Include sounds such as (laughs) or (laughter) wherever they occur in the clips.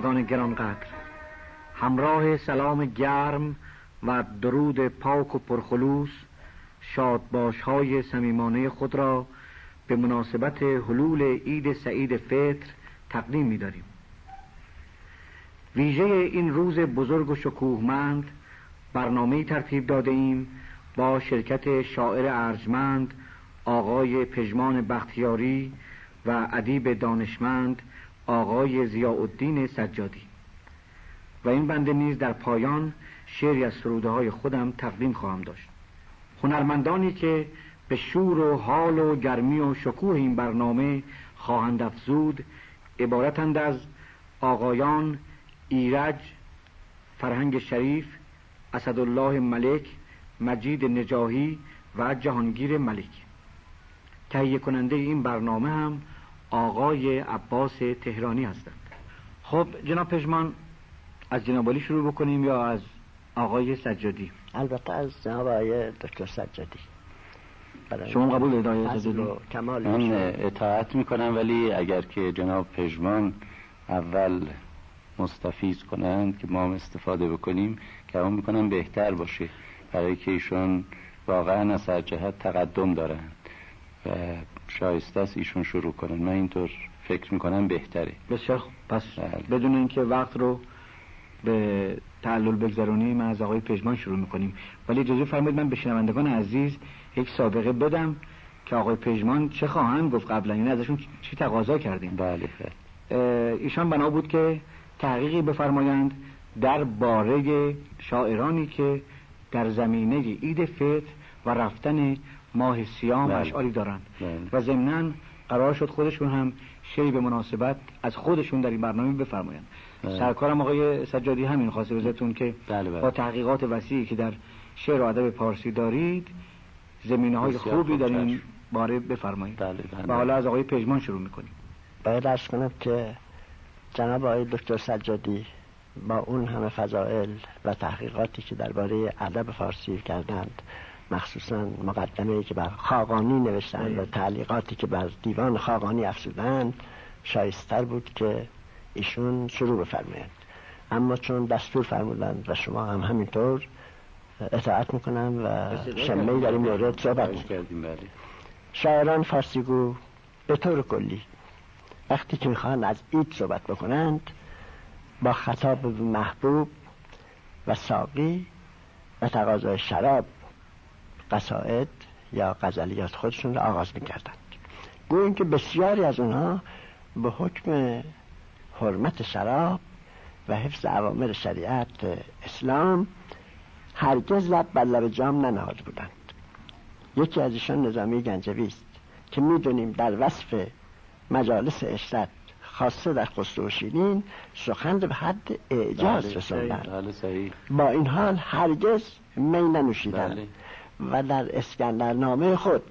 بینندگان گرانقدر همراه سلام گرم و درود پاک و پرخلوص شادباش های سمیمانه خود را به مناسبت حلول عید سعید فطر تقدیم می داریم ویژه این روز بزرگ و شکوهمند برنامه ترتیب داده ایم با شرکت شاعر ارجمند آقای پژمان بختیاری و ادیب دانشمند آقای زیاءالدین سجادی. و این بنده نیز در پایان شعری از سروده های خودم تقدیم خواهم داشت. هنرمندانی که به شور و حال و گرمی و شکوه این برنامه خواهند افزود عبارتند از آقایان ایرج فرهنگ شریف اسدالله ملک مجید نجاهی و جهانگیر ملک. تهیه کننده این برنامه هم آقای عباس تهرانی هستند. خب جناب پژمان از جناب شروع بکنیم یا از آقای سجادی؟ البته از جناب آقای دکتر سجادی. شما قبول دارید من اطاعت می‌کنم ولی اگر که جناب پژمان اول مستفیز کنند که ما هم استفاده بکنیم که هم می‌کنم بهتر باشه. برای که ایشون واقعا از هر جهت تقدم دارند. و شایسته است ایشون شروع کنن. من اینطور فکر می‌کنم بهتره. بسیار خوب. پس بله. بدون اینکه وقت رو به تعلل بگذرونیم از آقای پژمان شروع می‌کنیم. ولی اجازه فرمایید من به شنوندگان عزیز یک سابقه بدم که آقای پژمان چه خواهند گفت قبلا. یعنی ازشون چی تقاضا کردیم؟ بله, بله. ایشان بنا بود که تحقیقی بفرمایند در باره شاعرانی که در زمینه عید فطر و رفتن ماه سیام اشعاری دارن. و ضمنا قرار شد خودشون هم شعری به مناسبت از خودشون در این برنامه بفرمایند. سرکارم آقای سجادی همین خواسته بزتون که با تحقیقات وسیعی که در شعر و ادب پارسی دارید زمینه های خوبی در این باره بفرمایید. بله و حالا از آقای پژمان شروع می‌کنیم. باید ارز کنم که جناب آقای دکتر سجادی با اون همه فضائل و تحقیقاتی که درباره ادب فارسی کردند مخصوصا مقدمه که بر خاقانی نوشتن و تعلیقاتی که بر دیوان خاقانی افزودن شایستر بود که ایشون شروع بفرمایند اما چون دستور فرمودند و شما هم همینطور اطاعت می‌کنم و شمه در این مورد صحبت شاعران فارسیگو به طور کلی وقتی که می‌خوان از اید صحبت بکنند با خطاب محبوب و ساقی و تقاضای شراب قصائد یا غزلیات خودشون رو آغاز می‌کردند گوییم که بسیاری از اونها به حکم حرمت شراب و حفظ عوامر شریعت اسلام هرگز لب بر لب جام ننهاد بودند. یکی از ایشان نظامی گنجوی است که می‌دونیم در وصف مجالس اشرت خاصه در خسرو شیرین سخن به حد اعجاز بله، رساندند. بله، با این حال هرگز می ننوشیدند. بله. و در اسکندر نامه خود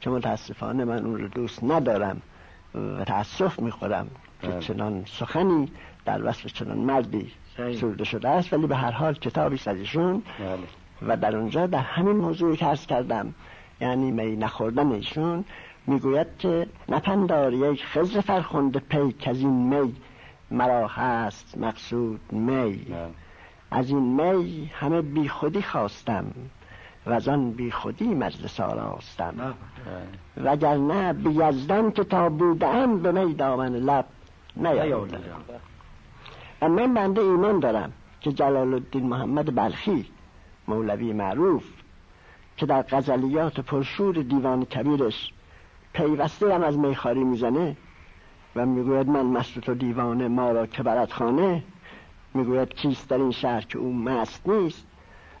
که متاسفانه من اون رو دوست ندارم و تاسف می‌خورم که بله. چنان سخنی در وصف چنان مردی سرده شده است ولی به هر حال کتابی از ایشون. بله. و در اونجا در همین موضوعی که ارز کردم یعنی می نخوردن ایشون می‌گوید که نپندار یک خزر فرخنده پی که از این می مرا هست مقصود می. بله. از این می همه بی خودی خواستم. و آن بی خودی مزد وگر وگرنه بی یزدان که تا بودم به می دامن لب نیاوردم اما من بنده ایمان دارم که جلال الدین محمد بلخی مولوی معروف که در غزلیات پرشور دیوان کبیرش پیوسته هم از میخاری می‌زنه و می‌گوید من مست و دیوانه ما را که برد خانه می‌گوید کیست در این شهر که او مست نیست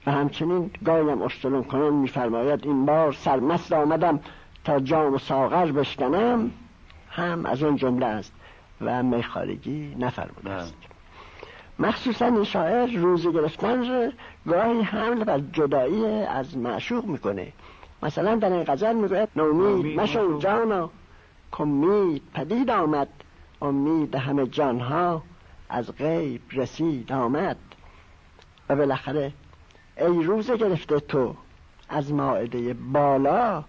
و همچنین گایم استلون کنون میفرماید این بار سرمست آمدم تا جام و ساغر بشکنم. هم از اون جمله است و میخارگی نفرموده است. بله. مخصوصا این شاعر روز گرفتن رو گاهی حمل و جدایی از معشوق می‌کنه. مثلا در این غزل می‌گوید نومید مشو جانا کمید پدید آمد. امید همه جانها از غیب رسید آمد. و بالاخره ای روزه گرفته تو. از ماعده بالا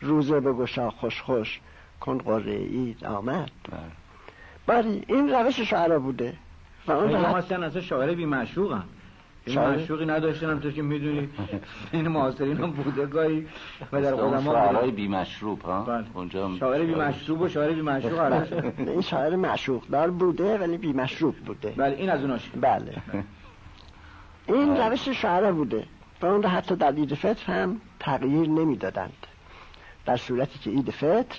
روزه بگشا خوش خوش. کن قره اید آمد بله. بله. این روش شعرا بوده. و اون اصلا شاعر بی معشوق هم معشوقی نداشتن تو که می‌دونی. این معاصرین هم بوده گایی و در قدما بی مشروب ها؟ بله. اونجا شاعر بی مشروب و شاعر بی مشروب (laughs) این شاعر معشوق دار بوده ولی بی مشروب بوده. بله این از اوناش بله. (laughs) این روش شعره بوده. و اون را حتی در عید فطر هم تغییر نمی‌دادند. در صورتی که عید فطر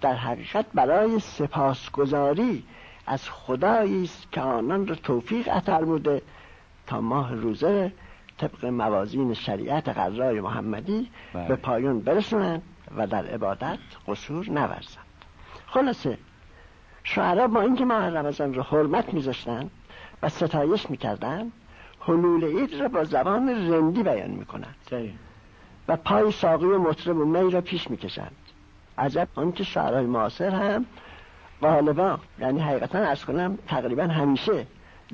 در حقیقت برای سپاسگزاری از خدایی است که آنان را توفیق عطا بوده تا ماه روزه طبق موازین شریعت غذای محمدی بله. به پایان برسونند و در عبادت قصور نورزند. خلاصه شعرا با اینکه ماه رمضان را حرمت میذاشتند و ستایش می‌کردند حلول عید را با زبان رندی بیان می‌کنند. و پای ساقی و مطرب و می را پیش می‌کشند. عجب آنکه شعرهای معاصر هم غالبا یعنی حقیقتا از کنم تقریبا همیشه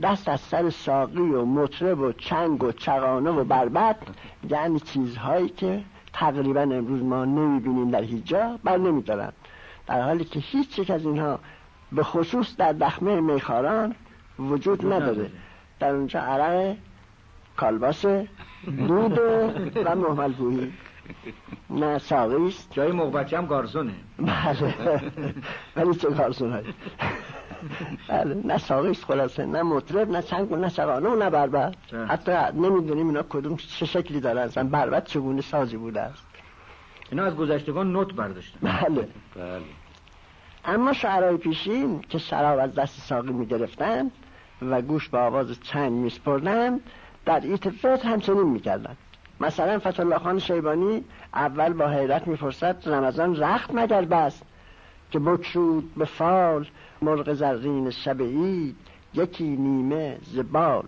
دست از سر ساقی و مطرب و چنگ و چغانه و بربط یعنی چیزهایی که تقریبا امروز ما نمی‌بینیم در هیچ جا بر نمیدارن در حالی که هیچ یک از اینها به خصوص در دخمه میخاران وجود نداره. چنانچه عرق کالباس دود و محمل بویی نه ساقیست جای مقبچه هم گارزونه. بله. ولی چه گارزون بله. نه ساقیست خلاصه. نه مطرب نه چنگ نه سرانه و نه بربر حتی نمی‌دونیم اینا کدوم چه شکلی دارن. اصلا بربت چگونه سازی بوده است. اینا از گذشتگان نوت برداشتن. بله. بله. اما شعرهای پیشین که شراب از دست ساقی می‌گرفتند و گوش به آواز چنگ میسپردند در ایتفت همچنین می‌کردند مثلا فتالله خان شیبانی اول با حیرت می‌پرسد رمضان رخت مگر بست که بکشود به فال مرغ زرین شب یکی نیمه زبال.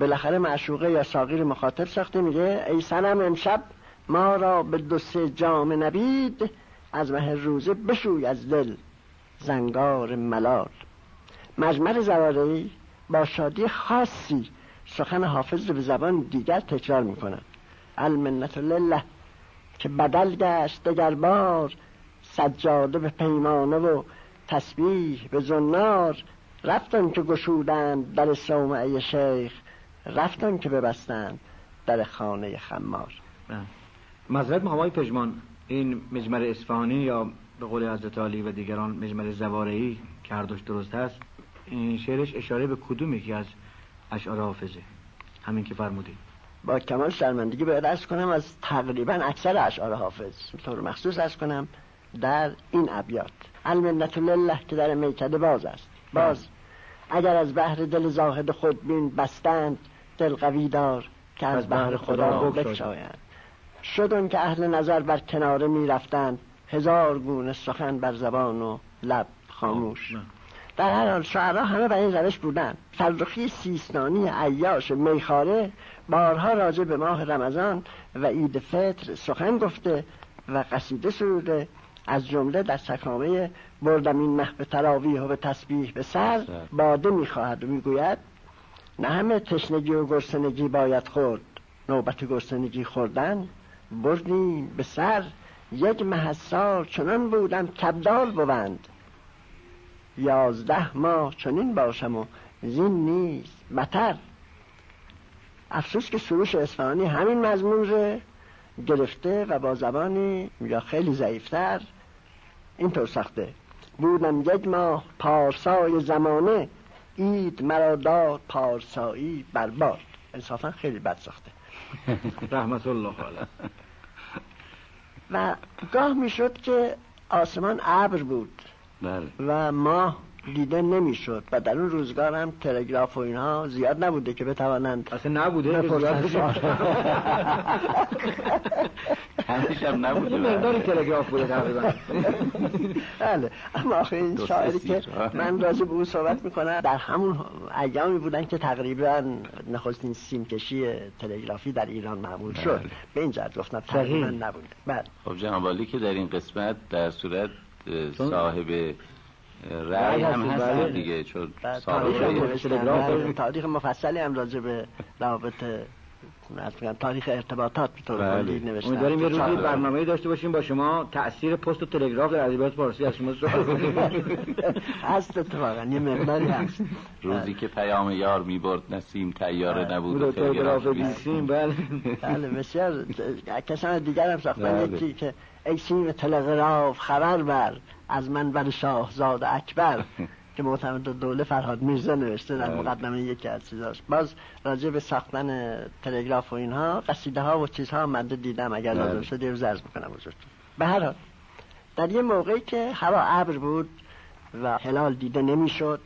بالاخره معشوقه یا ساغیر مخاطب ساخته میگه ای سنم امشب ما را به دو سه جام نبید از مه روزه بشوی از دل زنگار ملال. مجمر زوارایی با شادی خاصی سخن حافظ رو به زبان دیگر تکرار می‌کنند المنت لله که بدل گشت دگربار سجاده به پیمانه و تسبیح به زنار. رفتن که گشودن در صومعه شیخ رفتن که ببستن در خانه خمار. مذرد آقای پژمان این مجمر اصفهانی یا به قول حضرت علی و دیگران مجمر زوارهی که هر دوش درست هست این شعرش اشاره به کدوم یکی از اشعار حافظه؟ همین که فرمودید. با کمال شرمندگی باید ارز کنم از تقریبا اکثر اشعار حافظ طور مخصوص ارز کنم در این ابیات. المنت لله که در میکده باز است. باز اگر از بحر دل زاهد خود بین بستند دل قوی دار که از بحر خدا بکشایند شدن که اهل نظر بر کناره می رفتند هزار گونه سخن بر زبان و لب خاموش. در هر حال شعرا همه به این روش بودن. فلرخی سیستانی عیاش میخاره بارها راجع به ماه رمضان و عید فطر سخن گفته و قصیده سروده. از جمله در سکامه بردم این مه به تراویح و به تسبیح به سر باده می‌خواهد و می‌گوید نه همه تشنگی و گرسنگی باید خورد. نوبت گرسنگی خوردن بردی به سر. یک مه چنان بودم کبدال بوند یازده ماه چنین باشم و زین نیست بتر. افسوس که سروش اصفهانی همین مضمون رو گرفته و با زبانی یا خیلی ضعیفتر. اینطور سخته. بودم یک ماه پارسای زمانه اید مرا داد پارسایی برباد انصافا خیلی بد ساخته. (laughs) رحمت الله حالا و گاه می‌شد که آسمان ابر بود. بله. و ماه دیده نمی‌شد و در اون روزگار هم تلگراف و اینها زیاد نبوده که بتوانند اصلا نبوده همیشه هم نبوده. مقدار تلگراف بوده تقریبا. بله. اما آخه این شاعری که من راجع به اون صحبت می‌کنم در همون ایامی بودن که تقریبا نخستین سیمکشی تلگرافی در ایران معمول شد. بله. به این جد گفتم تقریبا نبوده. بله. خب جناب که در این قسمت در صورت صاحب رأی هم هست بله. دیگه چون بله، بله. تاریخ, تاریخ. مفصلی هم راجع به روابط تاریخ ارتباطات به طور کلی نوشتم. امیدواریم یه روزی برنامه داشته باشیم با شما. تاثیر پست و تلگراف در ادبیات فارسی از شما کنیم (laughs) هست اتفاقا یه مقداری هست. (laughs) روزی که پیام یار می‌برد نسیم تیاره نبود و تلگراف بیسیم بله. بله بسیار. (laughs) کسان دیگر هم ساختن. یکی که ای سیم تلگراف خبر بر. از من بر شاهزاد اکبر. (laughs) که معتمد دوله فرهاد میرزا نوشته در بله. مقدمه یکی از چیزاش. باز راجع به ساختن تلگراف و اینها قصیده ها و چیزها من دیدم. اگر بله. لازم شد دیروز عرض می‌کنم بزرگتون به هر حال در یه موقعی که هوا ابر بود و هلال دیده نمی‌شد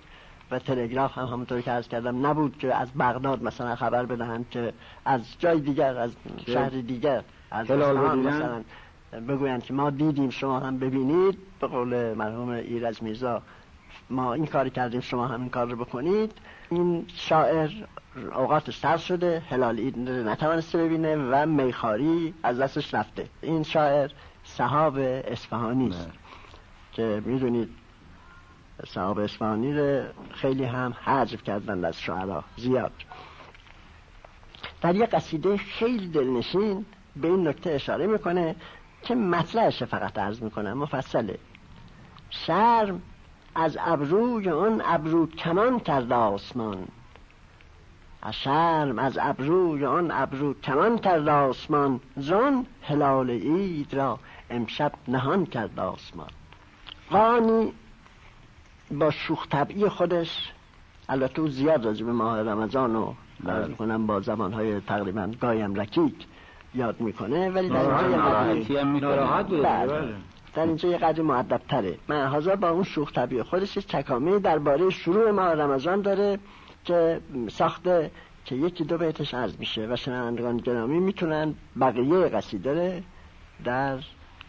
و تلگراف هم همونطور که عرض کردم نبود که از بغداد مثلا خبر بدهند که از جای دیگر از شهر دیگر از هلال مثلا بگویند که ما دیدیم شما هم ببینید. به قول مرحوم ایرج میرزا ما این کاری کردیم شما هم این کار رو بکنید. این شاعر اوقات سر شده هلال اید نتوانسته ببینه و میخاری از دستش رفته. این شاعر صحاب اصفهانی است. که می‌دونید صحاب اصفهانی رو خیلی هم حجب کردن از شعرا. زیاد. در یک قصیده خیلی دلنشین به این نکته اشاره می‌کنه که مطلعش فقط عرض می‌کنم مفصله. شرم از ابروی اون ابرو کمان کرد آسمان. از شرم از ابروی آن ابرو کمان کرد آسمان. زن هلال عید را امشب نهان کرد آسمان. قانی با شوخ طبعی خودش البته زیاد راجع به ماه رمضان و بله. کنم با زمانهای تقریبا گایم رکیک یاد می‌کنه؟ ولی بله. در اینجا یه قدر معدب تره من با اون شوخ طبیع خودش تکامی درباره شروع ماه رمضان داره که ساخته که یکی دو بیتش عرض میشه و شنوندگان گرامی می‌تونن بقیه قصیده در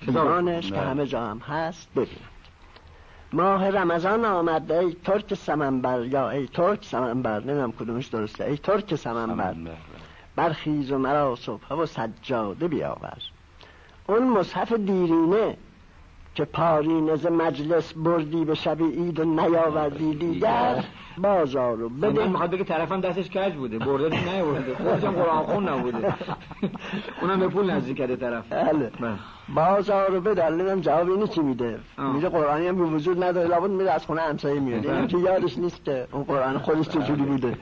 ایرانش که همه جا هم هست ببینن. ماه رمضان آمد ای ترک سمنبر یا ای ترک سمنبر نمیم کدومش درسته ای ترک سمنبر, سمنبر. برخیز و مرا صبح و سجاده بیاور. اون مصحف دیرینه که پاری از مجلس بردی به شب عید و نیاوردی دیگر بازارو بده. می‌خواد بگه طرفم دستش کج بوده؟ برده نیاورده. خودشم قرآن خون نبوده. (laughs) اونم به پول نزدیک کرده طرف. بله. بله. بازارو بده. الانم جواب اینو چی میده. میگه قرآنی هم به وجود نداره. لابد میره از خونه همسایه میاد بله. که یادش نیست که اون قرآن خودش چجوری بوده.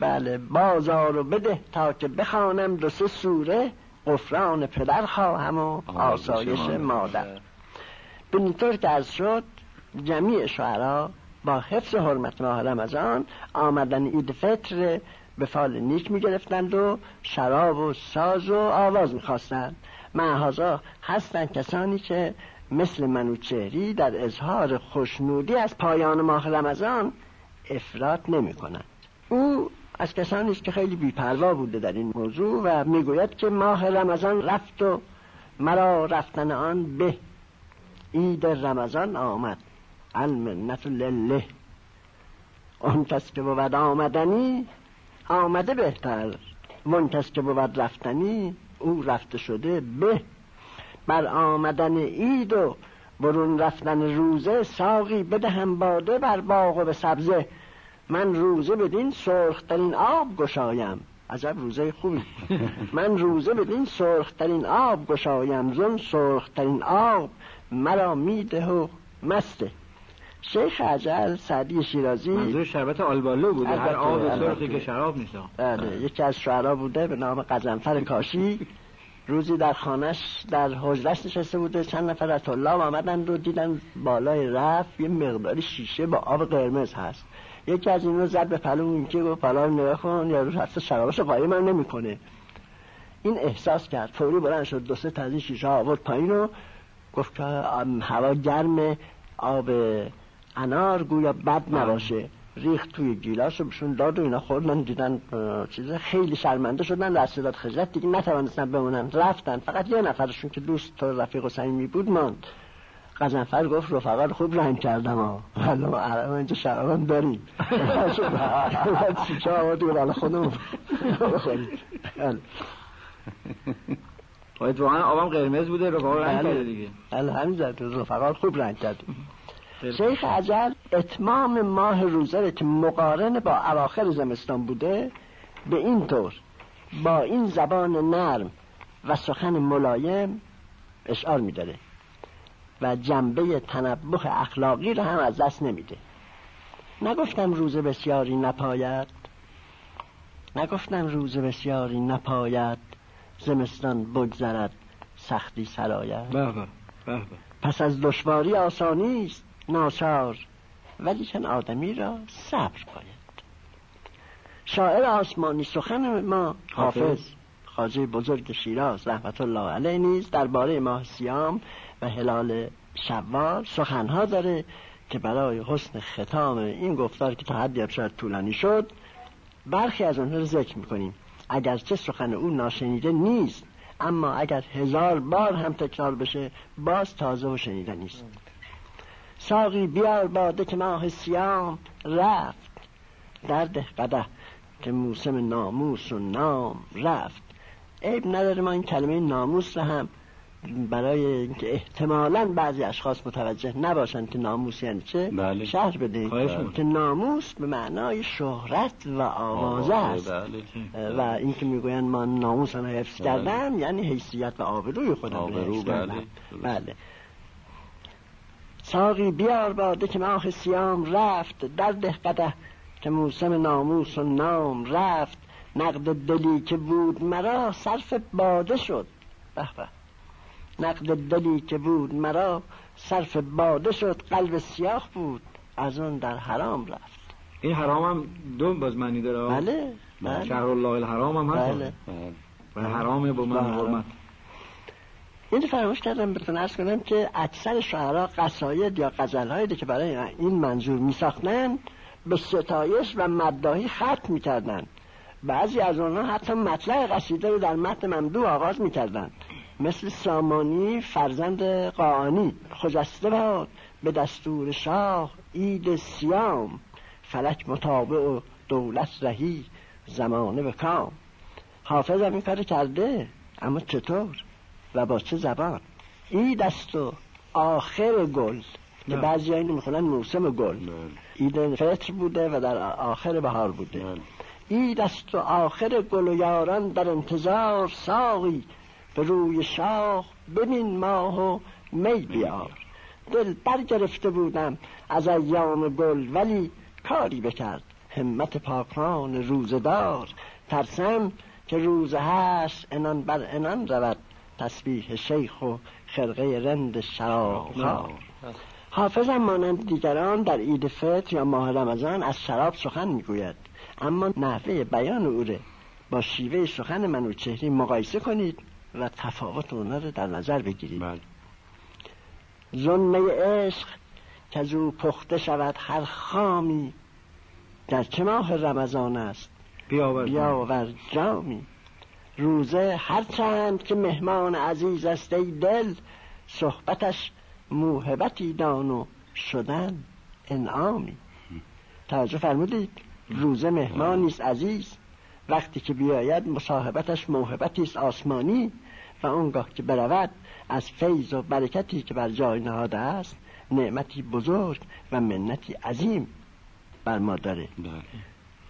بله بازار و بده تا که بخوانم دو سه سوره قفران پدر خواهم و آسایش مادر. به اینطور که از شد جمعی شعرا با حفظ حرمت ماه رمضان آمدن اید فطر به فال نیک می‌گرفتند و شراب و ساز و آواز می‌خواستند. معهازا هستند کسانی که مثل منوچهری در اظهار خوشنودی از پایان ماه رمضان افراد نمی کنند. او از کسانی است که خیلی بیپروا بوده در این موضوع و می‌گوید که ماه رمضان رفت و مرا رفتن آن به. عید رمضان آمد. المنت لله. اون کس که بود آمدنی آمده بهتر. اون کس که بود رفتنی او رفته شده به. بر آمدن عید و برون رفتن روزه ساقی بدهم باده بر باغ و به سبزه. من روزه بدین سرخترین آب گشایم. عجب روزه خوبی. من روزه بدین سرخترین آب گشایم. زن سرخترین آب مرا میده و مسته. شیخ عجل سعدی شیرازی منظور شربت آلبالو بوده. هر آب سرخی که شراب نیست. بله، یکی از شعرا بوده به نام قزنفر کاشی. روزی در خانش در حجرش نشسته بوده. چند نفر از طلاب آمدن رو دیدن بالای رفت یه مقداری شیشه با آب قرمز هست. یکی از اینو زد به پلو این که گفت فلان نگاه یا روز حتی سرابس من نمی‌کنه. این احساس کرد فوری بلند شد دو سه تازی شیشه آورد پایین رو گفت که هوا گرم آب انار گویا بد نباشه. ریخت توی گیلاس و بشون داد و اینا خوردن دیدن چیز خیلی شرمنده شدن و از صدات خجلت دیگه نتوانستن بمونن رفتن. فقط یه نفرشون که دوست و رفیق و سمیمی بود ماند. قزنفر گفت رفقا خوب رنگ کردم حالا ما عرب اینجا شرابم داریم. چه آمد دور حالا خودم بخورید واقعا آبم قرمز بوده رفقا رنگ کرده دیگه. بله، بله، همین زد. رفقات خوب رنگ کرد. شیخ عجل اتمام ماه روزه که مقارن با اواخر زمستان بوده به این طور. با این زبان نرم و سخن ملایم اشعار میداره. و جنبه تنبه اخلاقی رو هم از دست نمیده. نگفتم روز بسیاری نپاید. نگفتم روز بسیاری نپاید. زمستان بگذرد سختی سرایت بابا بابا پس از دشواری آسانی است ناچار. ولی چن آدمی را صبر باید شاعر آسمانی سخن ما حافظ. خاجه بزرگ شیراز رحمت الله علیه نیز درباره ماه سیام و هلال شوال سخنها داره که برای حسن ختام این گفتار که تا حدی شاید طولانی شد برخی از آنها رو ذکر می‌کنیم. اگرچه سخن او ناشنیده نیست اما اگر هزار بار هم تکرار بشه باز تازه و شنیده نیست. ساقی بیار باده که ماه سیام رفت. در قده که موسم ناموس و نام رفت. عیب نداره ما این کلمه ناموس رو هم برای اینکه احتمالا بعضی اشخاص متوجه نباشن که ناموس یعنی چه بله. شهر بده که ناموس به معنای شهرت و آوازه است بله. و اینکه می‌گوین ما ناموس هم حفظ بله. کردم یعنی حیثیت و آبروی خودم آبرو بله. بله. ساقی بیار باده که ماه سیام رفت در ده قده که موسم ناموس و نام رفت نقد دلی که بود مرا صرف باده شد به نقد دلی که بود مرا صرف باده شد قلب سیاه بود از اون در حرام رفت این حرام هم دو باز معنی داره بله بله, بله. شهر الله الحرام هم هست بله بله. بله. حرام با من حرمت این فراموش کردم بهتون ارز کنم که اکثر شعرا قصاید یا غزلهایی که برای این منظور می ساختن به ستایش و مداهی خط می کردن. بعضی از آنها حتی مطلع قصیده رو در متن ممدوع آغاز می کردن. مثل سامانی فرزند قانی خجسته باد به دستور شاه اید سیام فلک مطابع و دولت رهی زمانه به کام. حافظ هم این کار کرده اما چطور؟ و با چه زبان؟ اید است و آخر گل که بعضی اینو می‌خونن موسم گل. اید فطر بوده و در آخر بهار بوده. اید است و آخر گل و یاران در انتظار ساقی به روی شاه ببین ماه و می بیار. دل برگرفته بودم. از ایام گل ولی کاری بکرد. همت پاکان روزدار ترسم که روز هست انان بر انان رود. تسبیح شیخ و خرقه رند شراب هم مانند دیگران در عید فطر یا ماه رمضان از شراب سخن می‌گوید. اما نحوه بیان اوره. با شیوه سخن منو چهری مقایسه کنید. و تفاوت اونا رو در نظر بگیریم. بله. زنه عشق که از او پخته شود هر خامی در چه ماه رمضان است؟ بیاور, بیاور جامی. روزه هر چند که مهمان عزیز است ای دل صحبتش موهبتی دان و شدن انعامی. توجه فرمودید روزه مهمان نیست عزیز. وقتی که بیاید مصاحبتش موهبتی است آسمانی و آنگاه که برود از فیض و برکتی که بر جای نهاده است نعمتی بزرگ و منتی عظیم بر ما داره. بله.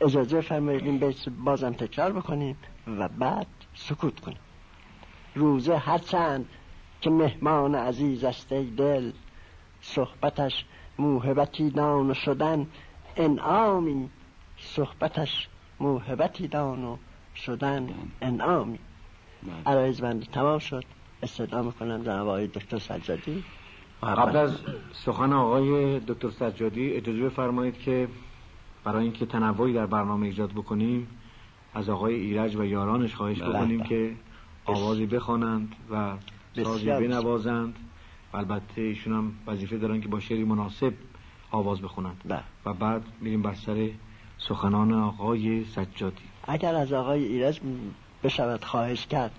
اجازه فرمایید این بیت بازم تکرار بکنیم و بعد سکوت کنیم. روزه هرچند که مهمان عزیز است ای دل صحبتش موهبتی دان شدن انعامی صحبتش موهبتی دان و شدن انعامی بله. عرایز بند تمام شد. استدعا می‌کنم در آقای دکتر سجادی. قبل از سخن آقای دکتر سجادی اجازه بفرمایید که برای اینکه تنوعی در برنامه ایجاد بکنیم از آقای ایرج و یارانش خواهش بله. بکنیم که آوازی بخوانند و سازی بنوازند. و البته ایشون هم وظیفه دارن که با شعری مناسب آواز بخونند. بله. و بعد میریم بر سر سخنان آقای سجادی. اگر از آقای ایرج بشود خواهش کرد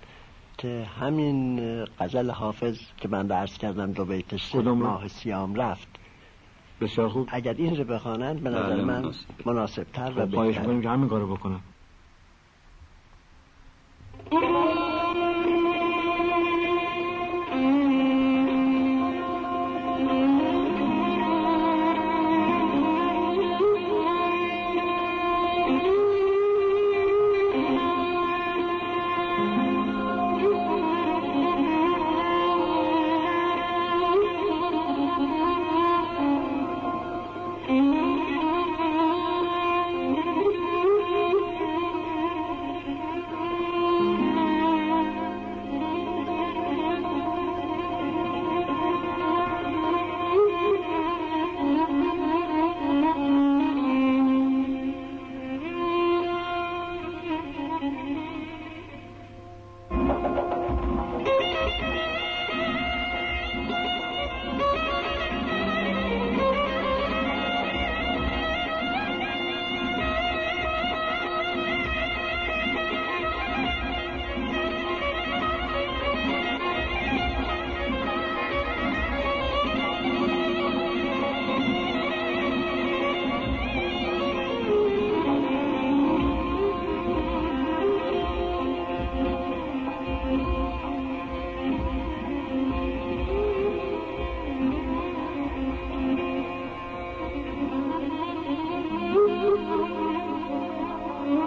که همین قزل حافظ که من درس کردم دو بیتش ماه سیام رفت. بسیار خوب. اگر این رو بخوانند به نظر بله، من مناسبتر و خب، بهتر خواهش کنیم که همین کارو بکنم.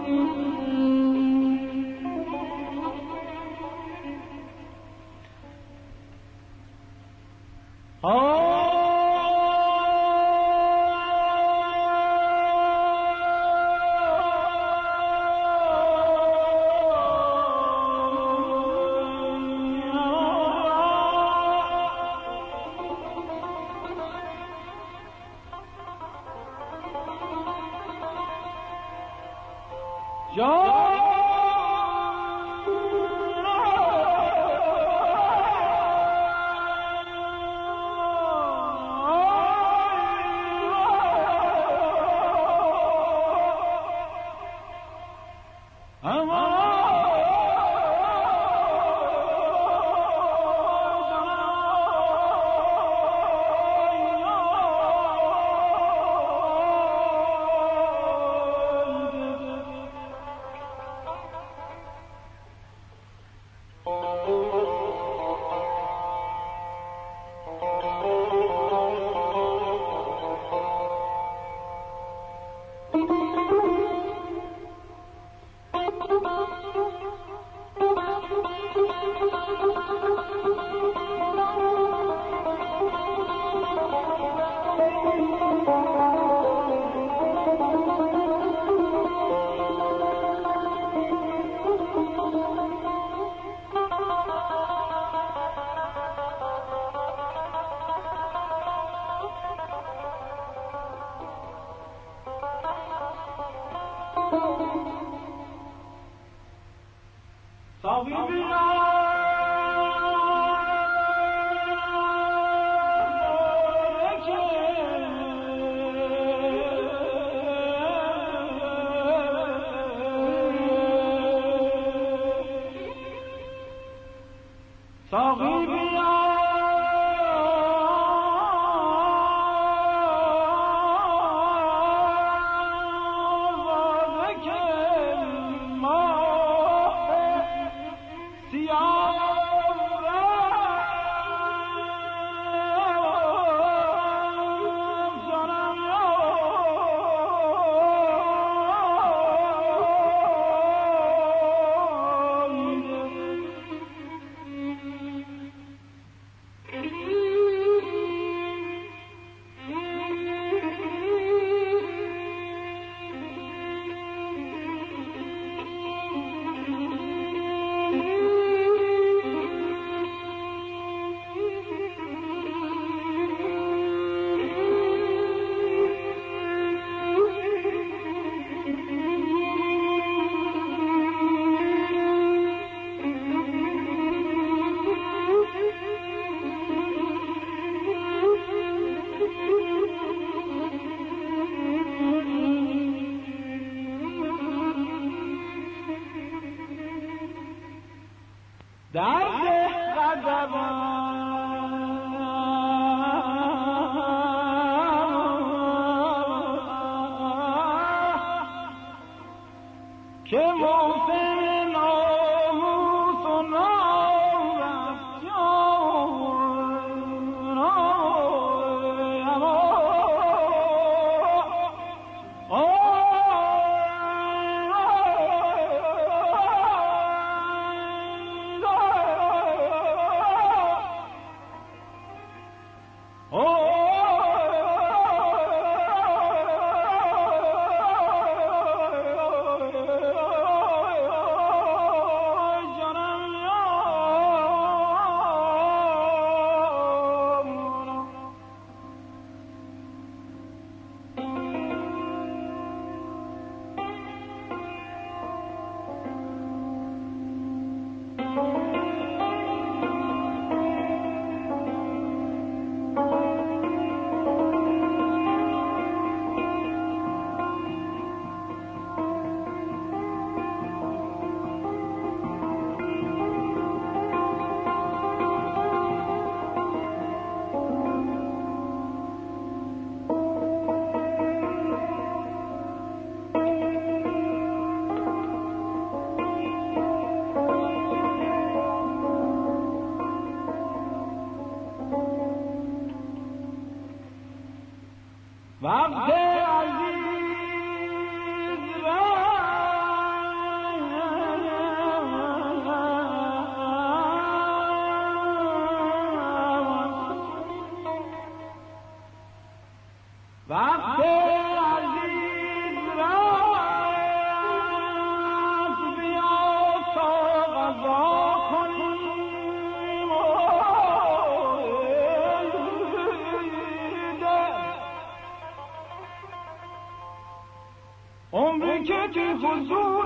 Mm-hmm. جو عمر کے حضور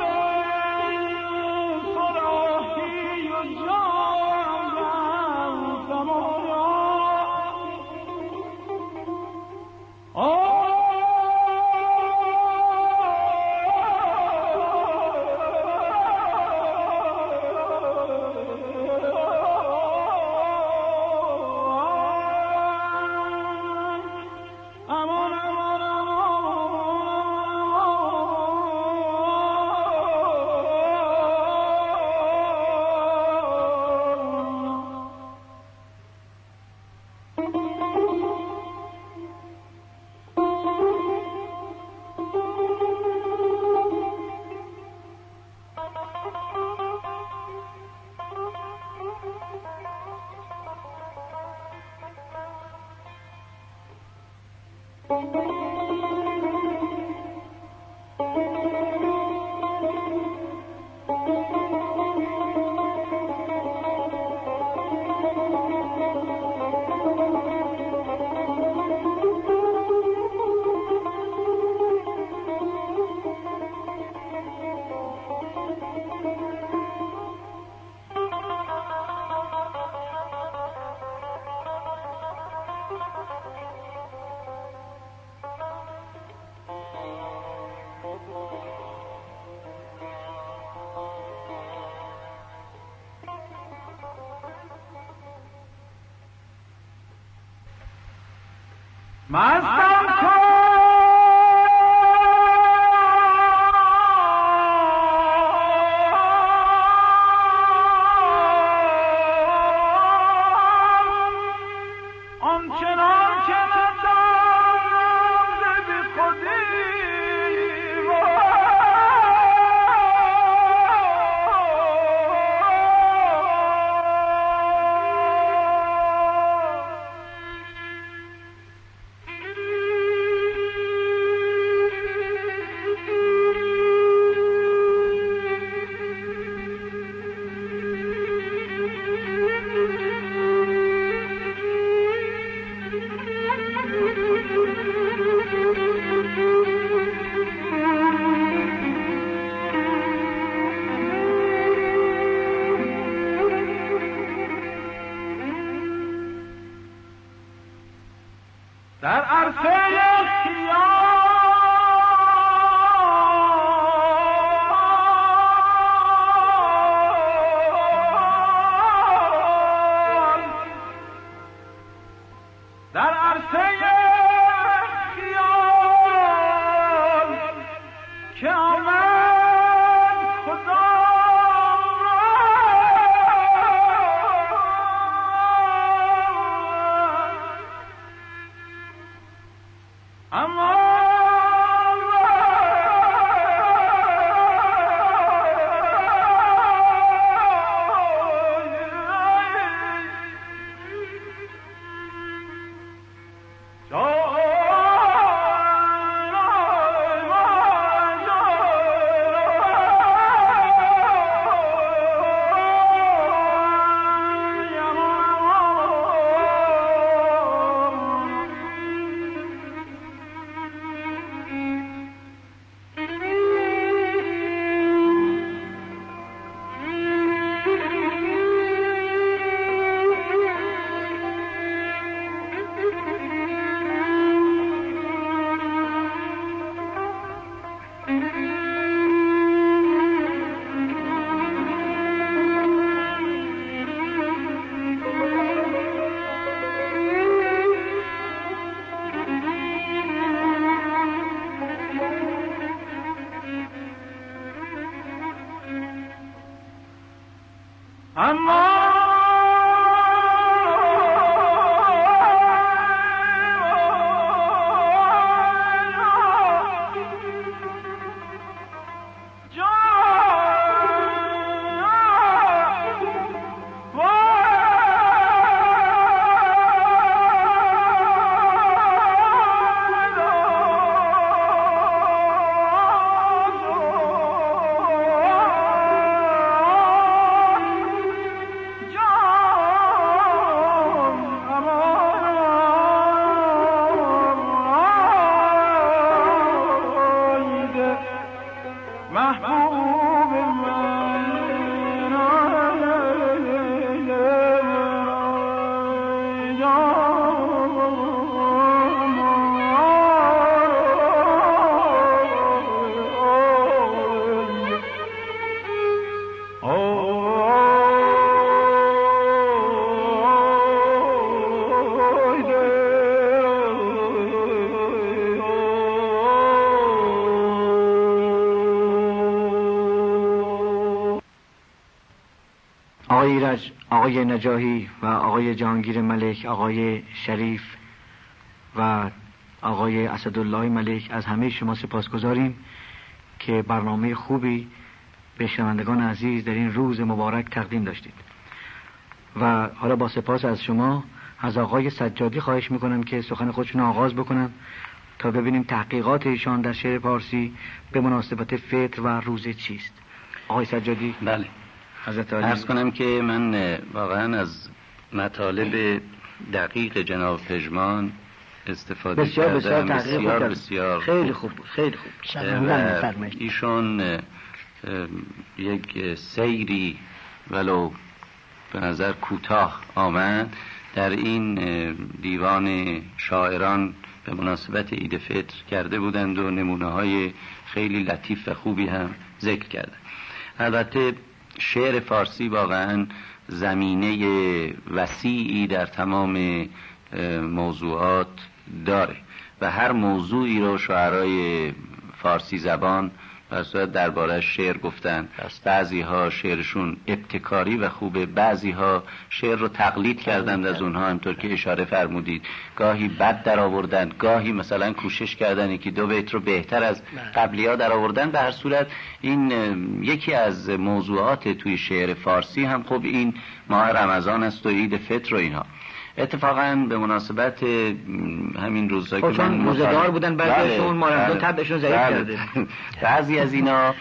آقای ایرج آقای نجاهی و آقای جهانگیر ملک آقای شریف و آقای اسدالله ملک از همه شما سپاس گذاریم که برنامه خوبی به شنوندگان عزیز در این روز مبارک تقدیم داشتید. و حالا با سپاس از شما از آقای سجادی خواهش می‌کنم که سخن خودشون آغاز بکنم تا ببینیم تحقیقات ایشان در شعر پارسی به مناسبت فطر و روزه چیست. آقای سجادی. بله. حضرت عالی عرض کنم که من واقعا از مطالب دقیق جناب پژمان استفاده بسیار بسیار, بسیار, بسیار خیلی خوب خیلی خوب. ایشون یک سیری ولو به نظر کوتاه آمد در این دیوان شاعران به مناسبت عید فطر کرده بودند و نمونه های خیلی لطیف و خوبی هم ذکر کردند. البته شعر فارسی واقعا زمینه وسیعی در تمام موضوعات داره و هر موضوعی رو شعرهای فارسی زبان اصلا درباره شعر گفتن. بعضی ها شعرشون ابتکاری و خوبه بعضی ها شعر رو تقلید کردند از اونها همطور که اشاره فرمودید. گاهی بد در آوردن گاهی مثلا کوشش کردن که دو بیت رو بهتر از قبلی ها در آوردن به هر صورت این یکی از موضوعات توی شعر فارسی هم خب این ماه رمضان است و عید فطر و اینها. اتفاقا به مناسبت همین روزا خب که چون روزدار بودن بعضیشون مارندو تبشون ضعیف بله. کرده. (laughs) بعضی از اینا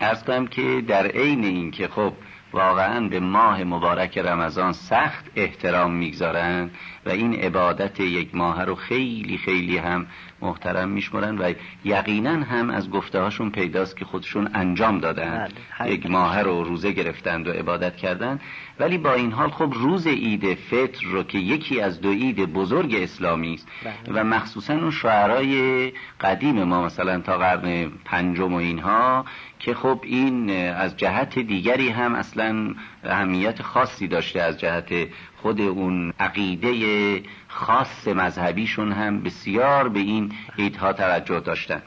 ارز کنم که در عین این که خب واقعا به ماه مبارک رمضان سخت احترام می‌گذارن و این عبادت یک ماه رو خیلی خیلی هم محترم میشمرن و یقینا هم از گفته هاشون پیداست که خودشون انجام دادن. بله، یک ماه رو روزه گرفتند و عبادت کردند ولی با این حال خب روز عید فطر رو که یکی از دو عید بزرگ اسلامی است بله. و مخصوصا اون شعرهای قدیم ما مثلا تا قرن پنجم و اینها که خب این از جهت دیگری هم اصلا اهمیت خاصی داشته از جهت خود اون عقیده خاص مذهبیشون هم بسیار به این عیدها توجه داشتن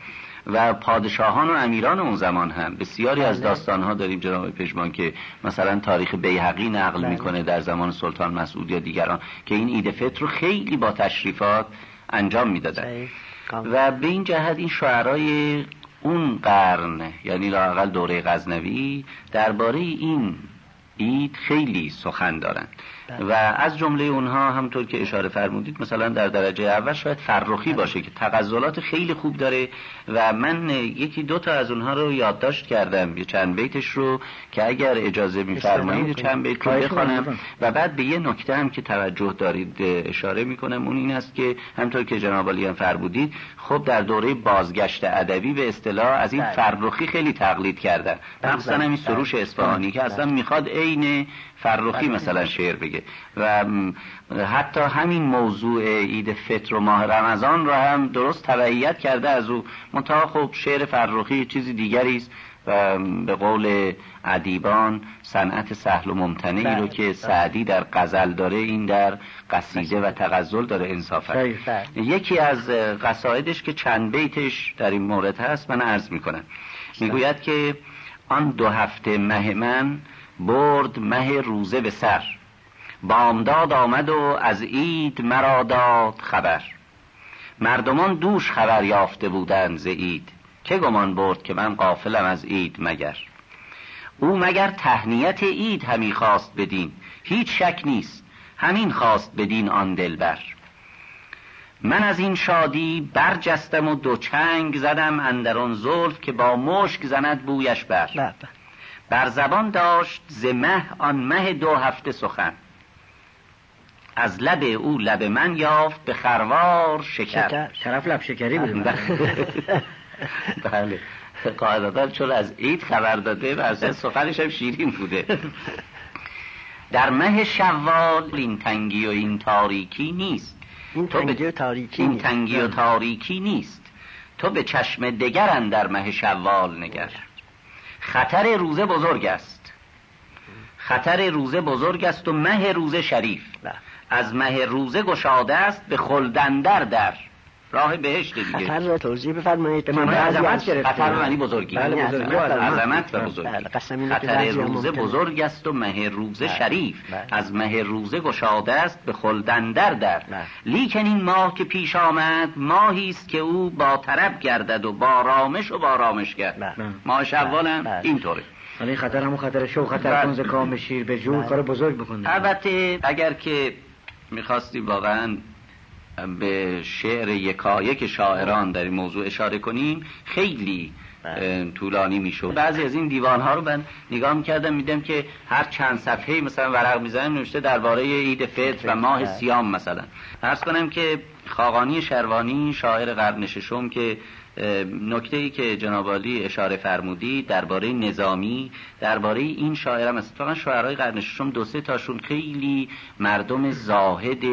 و پادشاهان و امیران اون زمان هم بسیاری بله. از داستانها داریم جناب پژمان که مثلا تاریخ بیهقی نقل بله. می‌کنه در زمان سلطان مسعود یا دیگران که این ایده فطر رو خیلی با تشریفات انجام می‌دادن و به این جهت این شعرهای اون قرن یعنی لاقل دوره غزنوی درباره این اید خیلی سخن دارند و از جمله اونها همطور که اشاره فرمودید مثلا در درجه اول شاید فرخی باشه که تغزلات خیلی خوب داره و من یکی دو تا از اونها رو یادداشت کردم یه چند بیتش رو که اگر اجازه میفرمایید چند بیت رو بخونم. و بعد به یه نکته هم که توجه دارید اشاره می‌کنم. اون این است که همطور که جناب علی هم فرمودید خب در دوره بازگشت ادبی به اصطلاح از این فرخی خیلی تقلید کردن. مثلا این سروش اصفهانی که اصلا می‌خواد عین فرخی مثلا شعر بگه. و حتی همین موضوع عید فطر و ماه رمضان را هم درست تبعیت کرده از او. منتها خب شعر فرخی چیزی دیگری است و به قول ادیبان صنعت سهل و ممتنعی رو بله. که سعدی در غزل داره این در قصیده و تغزل داره انصافا. یکی از قصایدش که چند بیتش در این مورد هست من عرض می‌کنم. خب. می‌گوید که آن دو هفته مه من برد مه روزه به سر بامداد آمد و از اید مرا داد خبر. مردمان دوش خبر یافته بودن ز عید. که گمان برد که من قافلم از اید مگر؟ او مگر تهنیت اید همی خواست بدین؟ هیچ شک نیست. همین خواست بدین آن دلبر. من از این شادی برجستم و دو چنگ زدم اندرون زلف که با مشک زند بویش بر. بر زبان داشت ز مه آن مه دو هفته سخن. از لب او لب من یافت به خروار شکر, شکر. شرف لب شکری بود بله. بله. قاعدتا چون از عید خبر داده و از (laughs) سخنش هم شیرین بوده. در مه شوال این تنگی و این تاریکی نیست. این تنگی و تاریکی این تنگی و بله. تاریکی نیست. تو به چشم دگرن در مه شوال نگر. خطر روزه بزرگ است. خطر روزه بزرگ است و مه روزه شریف. بله. از مه روزه گشاده است به خلدندر در. راه بهشت دیگه. قطر رو توضیح بفرمایید. من عظمت گرفت قطر یعنی بزرگی. بله عظمت. و بله، بزرگی. بله، قطر روزه بزرگ است و مه روزه بله. شریف. از مه روزه گشاده است به خلدن در در. لیکن این ماه که پیش آمد ماهی است که او با طرب گردد و با رامش و با رامش گرد ماه شوال هم اینطوره. این خطر همون خطر شو خطر کنز کام شیر به جور کار بزرگ بکنه البته اگر که می‌خواستی واقعا به شعر یکایک شاعران در این موضوع اشاره کنیم خیلی بله. طولانی می‌شود. بعضی از این دیوان ها رو من نگاه می‌کردم میدم که هر چند صفحه مثلا ورق می‌زنن نوشته درباره عید فطر و ماه بله. سیام مثلا. فرض کنم که خاقانی شروانی شاعر قرن ششم که نکته ای که جناب اشاره فرمودی درباره نظامی درباره این شاعرم اتفاقا شاعرای قرن ششم دو سه تاشون خیلی مردم زاهد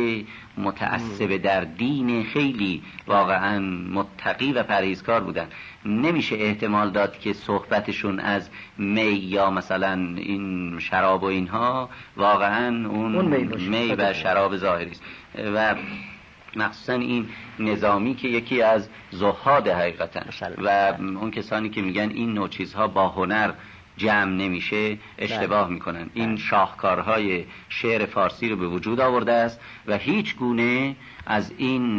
متعصب در دین خیلی واقعا متقی و پرهیزکار بودن. نمیشه احتمال داد که صحبتشون از می یا مثلا این شراب و اینها واقعا اون, اون می و شراب ظاهری است. و مخصوصا این نظامی که یکی از زهاد حقیقتا. و اون کسانی که میگن این نوع چیزها با هنر جمع نمیشه اشتباه می‌کنن. این شاهکارهای شعر فارسی رو به وجود آورده است و هیچ گونه از این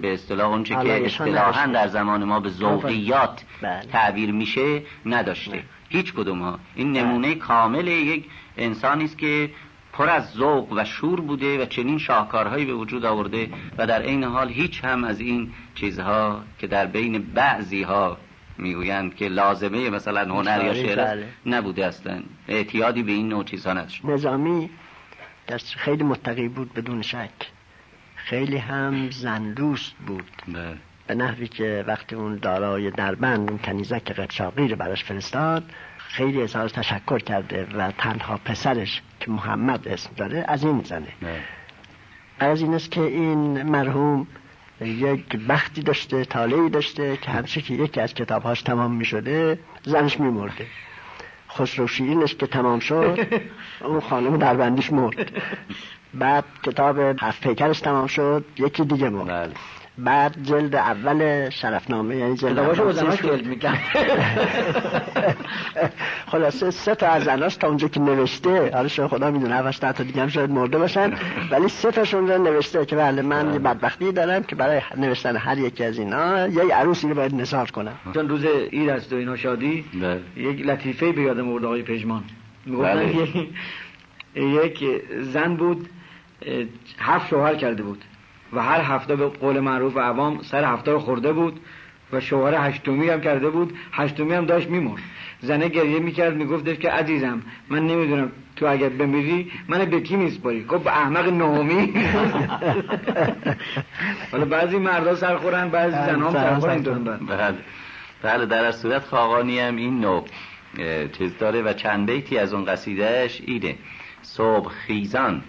به اصطلاح اونچه که اصطلاحا در زمان ما به ذوقیات تعبیر میشه نداشته. هیچ کدوم ها. این نمونه کامل یک انسانی است که پر از ذوق و شور بوده و چنین شاهکارهایی به وجود آورده و در این حال هیچ هم از این چیزها که در بین بعضی ها می‌گویند که لازمه مثلا هنر یا بله. شعر نبوده اصلا اعتیادی به این نوع چیزها نداشت. نظامی دست خیلی متقی بود بدون شک. خیلی هم زندوست بود. بله. به نحوی که وقتی اون دارای دربند اون کنیزک قدشاقی رو براش فرستاد خیلی از تشکر کرده و تنها پسرش که محمد اسم داره از این زنه از این است که این مرحوم یک بختی داشته تالهی داشته که همچه که یکی از کتابهاش تمام می شده زنش می مرده خسرو شیرینش که تمام شد (laughs) اون خانم دربندیش مرد. بعد کتاب هفت پیکرش تمام شد یکی دیگه مرد. بله. بعد جلد اول شرفنامه یعنی جلد اول (laughs) خلاصه سه تا از اناش تا اونجا که نوشته آره شما خدا می‌دونه اولش تا دیگه هم شاید مرده باشن ولی سه تاشون رو نوشته که بله من یه بدبختی دارم که برای نوشتن هر یکی از اینا یه عروسی رو باید نثار کنم. چون روز عید است و اینا شادی بله. یک لطیفه به یادم آورد آقای پژمان. بله. (laughs) یک زن بود هفت شوهر کرده بود. و هر هفته به قول معروف عوام سر هفته رو خورده بود و شوهر هشتمی هم کرده بود. هشتمی هم داشت میمرد. زنه گریه می‌کرد میگفتش که عزیزم من نمی‌دونم تو اگر بمیری من به کی میسپاری؟ خب احمق نومی. (laughs) حالا بعضی مردا سر خورن بعضی زن هم سرخورن بله. بله در صورت خاقانی هم این نوع چیز داره و چند بیتی از اون قصیدهش اینه. صبح خیزان.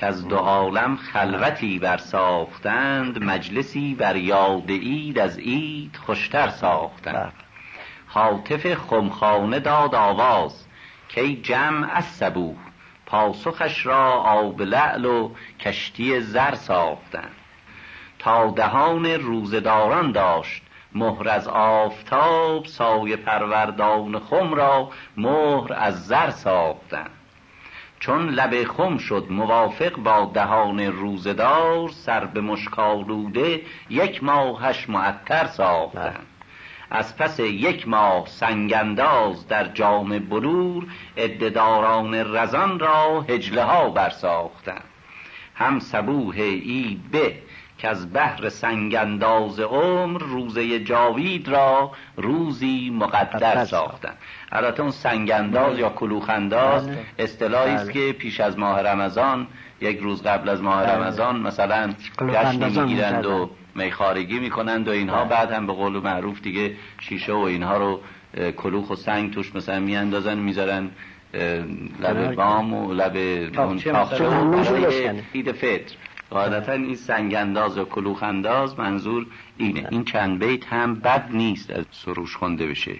که از دو عالم خلوتی برساختند مجلسی بر یاد اید از اید خوشتر ساختند. بله. حاطف خمخانه داد آواز کی جمع از پاسخش را آب لعل و کشتی زر ساختند. تا دهان روزداران داشت مهر از آفتاب سایه پروردان خم را مهر از زر ساختند. چون لب خم شد موافق با دهان روزدار سر به مشکالوده یک ماهش معطر ساختن از پس یک ماه سنگنداز در جام بلور ادداران رزان را هجله ها برساختند. هم صبوه ای به که از بهر سنگانداز عمر روزه جاوید را روزی مقدر ساختن. البته اون سنگانداز یا کلوخنداز اصطلاحی است که پیش از ماه رمضان یک روز قبل از ماه رمضان مثلا جشن می‌گیرند و میخارگی می‌کنند و اینها بعد هم به قول معروف دیگه شیشه و اینها رو کلوخ و سنگ توش مثلا میاندازن می‌ذارن لب بام و لب اون تاخچه. و عید فطر. قاعدتا این سنگانداز و کلوخانداز منظور اینه. این چند بیت هم بد نیست از سروش خونده بشه.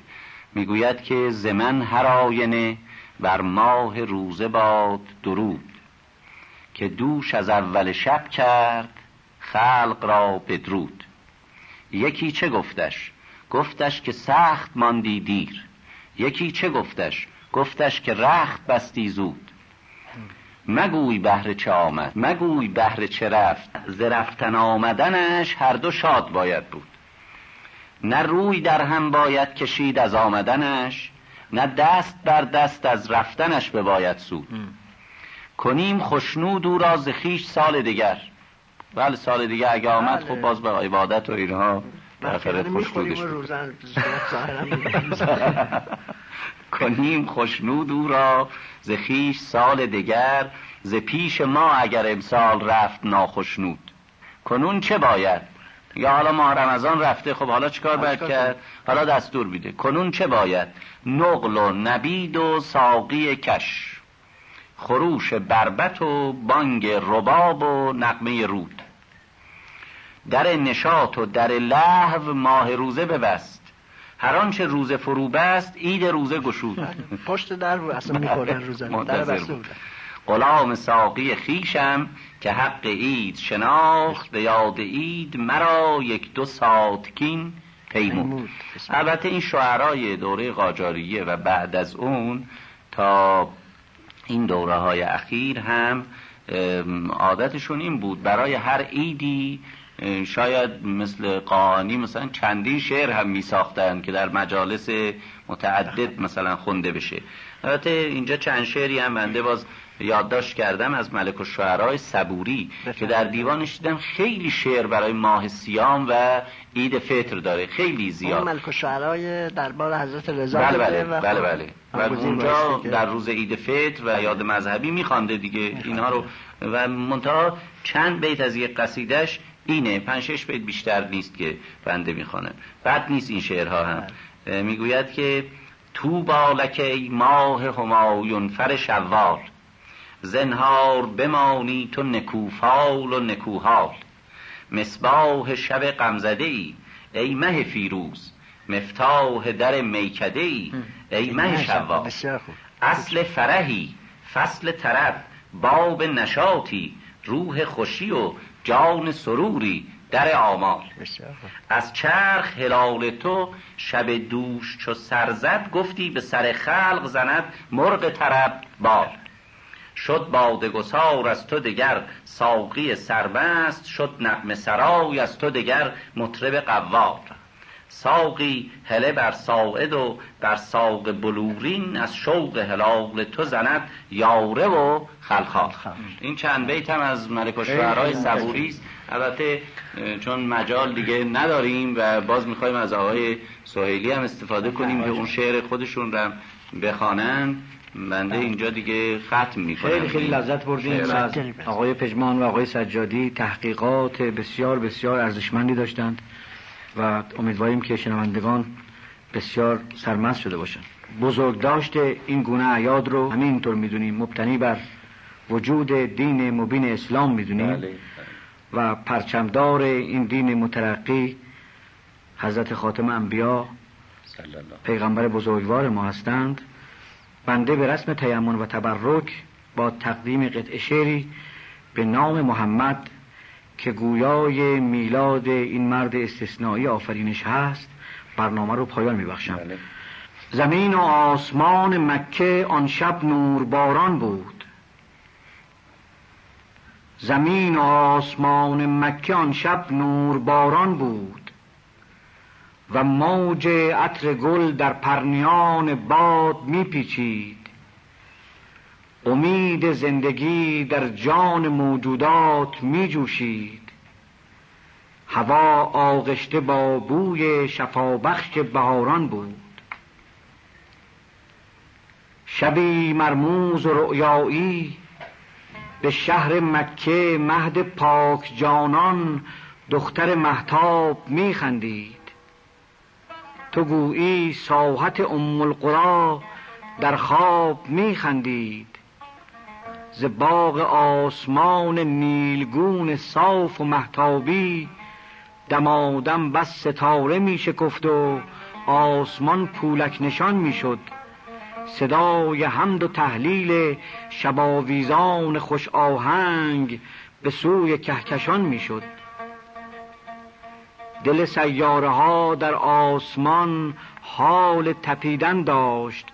می‌گوید که زمن هر آینه بر ماه روزه باد درود که دوش از اول شب کرد خلق را بدرود. یکی چه گفتش؟ گفتش که سخت ماندی دیر. یکی چه گفتش؟ گفتش که رخت بستی زود. مگوی بهر چه آمد مگوی بهر چه رفت. ز رفتن آمدنش هر دو شاد باید بود. نه روی در هم باید کشید از آمدنش نه دست بر دست از رفتنش به باید سود. کنیم خوشنود او را خیش سال دیگر. بله سال دیگر اگه آمد خب باز به عبادت و اینها برخیرت خوشنودش بود. (laughs) کنیم خوشنود او را ز خیش سال دگر ز پیش ما اگر امسال رفت ناخشنود. کنون چه باید؟ یا حالا ما رمضان رفته خب حالا چکار باید کرد؟ حالا دستور میده. کنون چه باید؟ نقل و نبید و ساقی کش. خروش بربت و بانگ رباب و نقمه رود. در نشاط و در لحو ماه روزه ببست. هر آنچه روزه فرو است عید روزه گشود. (laughs) پشت در رو اصلا بله. می‌خوره روزه در بسته بودن غلام ساقی خیشم که حق عید شناخت به یاد عید مرا یک دو ساعت ساتکین پیمود. البته این شعرهای دوره قاجاریه و بعد از اون تا این دوره های اخیر هم عادتشون این بود برای هر عیدی شاید مثل قانی مثلا چندی شعر هم می ساختن که در مجالس متعدد مثلا خونده بشه. البته اینجا چند شعری هم بنده باز یادداشت کردم از ملک و شعرهای صبوری که در دیوانش دیدم خیلی شعر برای ماه سیام و عید فطر داره. خیلی زیاد. ملک و شعرهای دربار حضرت رضا بله بله،, خب بله بله بله, بله. و اونجا در روز عید فطر و یاد مذهبی میخوانده دیگه. اینها رو و منتها چند بیت از یک قصیدش اینه. پنج شش بیت بیشتر نیست که بنده می‌خوانم. بد نیست این شعرها هم. می‌گوید که تو بالک ای ماه همایون فر شوال. زنهار بمانی تو نکوفال و نکوحال. مصباح شب قمزده ای ای مه فیروز. مفتاح در میکده ای ای مه شوال. اصل فرهی فصل طرب باب نشاطی روح خوشی و جان سروری در آمال از چرخ هلال تو شب دوش چو سرزد گفتی به سر خلق زند مرغ طرب بال شد باده گسار از تو دگر ساقی سرمست شد نقم سرای از تو دگر مطرب قوار ساقی هله بر ساعد و بر ساق بلورین از شوق هلال تو زند یاره و خلخال. این چند بیت هم از ملک و شعرهای است. البته چون مجال دیگه نداریم و باز می‌خوایم از آقای سهیلی هم استفاده کنیم که اون شعر خودشون رو بخوانن. بنده اینجا دیگه ختم می‌کنم. خیلی خیلی لذت بردیم. از آقای پژمان و آقای سجادی تحقیقات بسیار بسیار ارزشمندی داشتند. و امیدواریم که شنوندگان بسیار سرمست شده باشند بزرگ داشته این گونه یاد رو همینطور می‌دونیم مبتنی بر وجود دین مبین اسلام می‌دونیم. بله، بله. و پرچمدار این دین مترقی حضرت خاتم انبیا پیغمبر بزرگوار ما هستند. بنده به رسم تیمون و تبرک با تقدیم قطع شعری به نام محمد که گویای میلاد این مرد استثنایی آفرینش هست برنامه رو پایان میبخشم. بله. زمین و آسمان مکه آن شب نور نورباران بود. زمین و آسمان مکه آن شب نور نورباران بود. و موج عطر گل در پرنیان باد میپیچید. امید زندگی در جان موجودات می جوشید هوا آغشته با بوی شفابخش بهاران بود. شبی مرموز و رؤیایی به شهر مکه مهد پاک جانان دختر محتاب میخندید. تو گویی ساحت ام القرا در خواب میخندید. ز باغ آسمان نیلگون صاف و محتابی دمادم بس ستاره میشه شکفت و آسمان پولک نشان می‌شد صدای حمد و تحلیل شباویزان خوش آهنگ به سوی کهکشان می‌شد دل سیاره ها در آسمان حال تپیدن داشت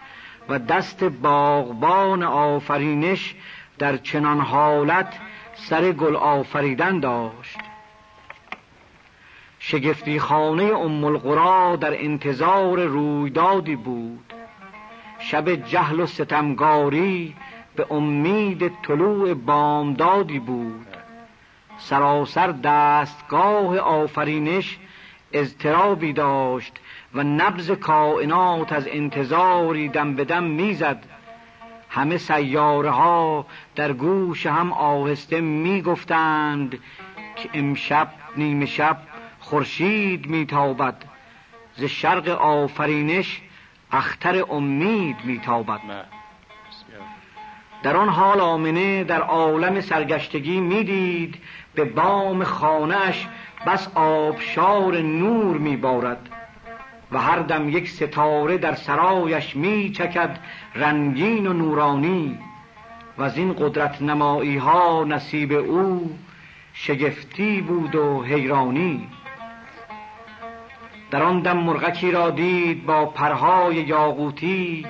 و دست باغبان آفرینش در چنان حالت سر گل آفریدن داشت. شگفتی خانه ام القرا در انتظار رویدادی بود. شب جهل و ستمگاری به امید طلوع بامدادی بود. سراسر دستگاه آفرینش اضطرابی داشت و نبز کائنات از انتظاری دم به دم می‌زد همه سیاره ها در گوش هم آهسته می گفتند که امشب نیمه شب خورشید میتابد. ز شرق آفرینش اختر امید میتابد. در آن حال آمنه در عالم سرگشتگی می‌دید. به بام خانهاش بس آبشار نور میبارد و هر دم یک ستاره در سرایش میچکد رنگین و نورانی و از این قدرت نمایی ها نصیب او شگفتی بود و حیرانی. در آن دم مرغکی را دید با پرهای یاقوتی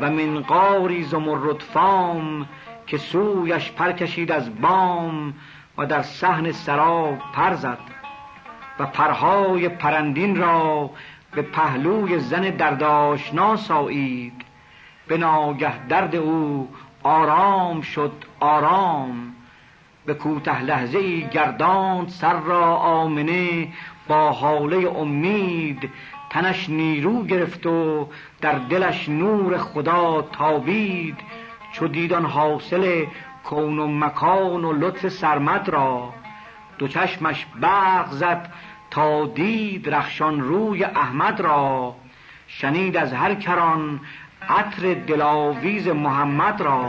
و منقاری زمرد فام که سویش پر کشید از بام و در صحن سرا پر زد و پرهای پرندین را به پهلوی زن درداشنا سایید. به ناگه درد او آرام شد آرام. به کوته لحظه گردان سر را آمنه با حاله امید تنش نیرو گرفت و در دلش نور خدا تابید. چو دیدان حاصل کون و مکان و لطف سرمد را دو چشمش برق زد تا دید رخشان روی احمد را. شنید از هر کران عطر دلاویز محمد را.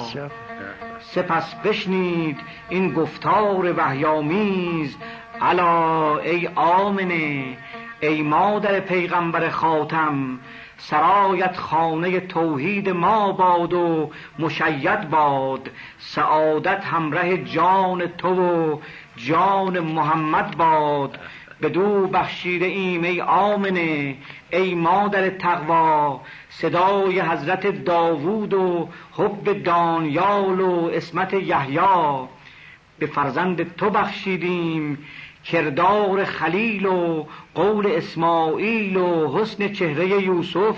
سپس بشنید این گفتار وحیامیز. علا ای آمنه ای مادر پیغمبر خاتم سرایت خانه توحید ما باد و مشید باد. سعادت همراه جان تو و جان محمد باد. بدو بخشیده ایم ای آمنه ای مادر تقوا صدای حضرت داوود و حب دانیال و اسمت یحیی. به فرزند تو بخشیدیم کردار خلیل و قول اسماعیل و حسن چهره یوسف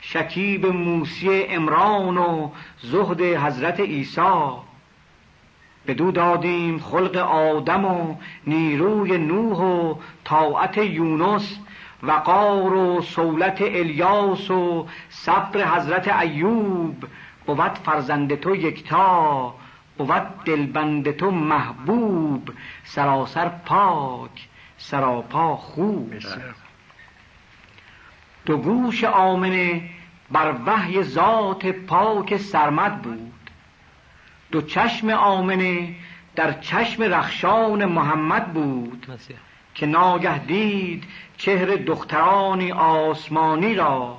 شکیب موسی امران و زهد حضرت عیسی. دو دادیم خلق آدم و نیروی نوح و طاعت یونس. وقار و سولت الیاس و صبر حضرت ایوب بود فرزند تو یکتا بود دلبند تو محبوب سراسر پاک سراپا خوب. دو گوش آمنه بر وحی ذات پاک سرمد بود. دو چشم آمنه در چشم رخشان محمد بود. که ناگه دید چهر دخترانی آسمانی را.